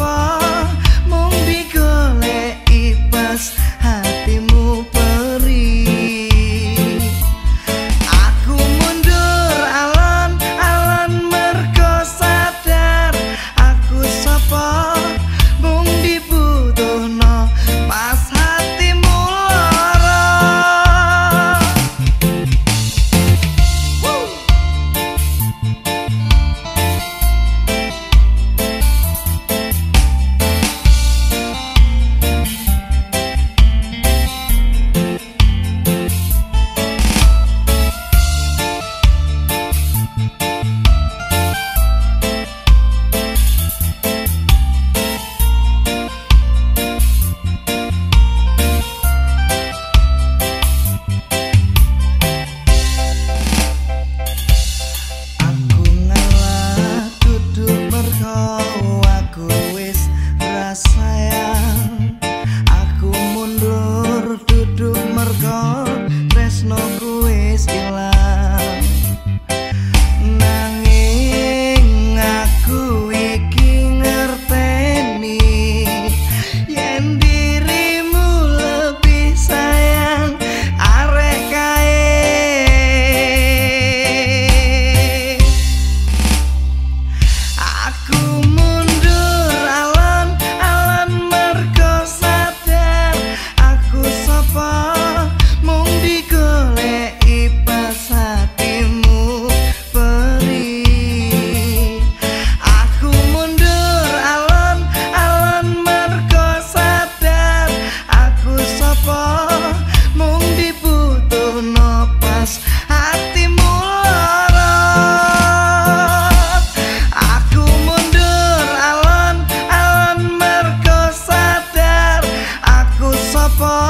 far. call. far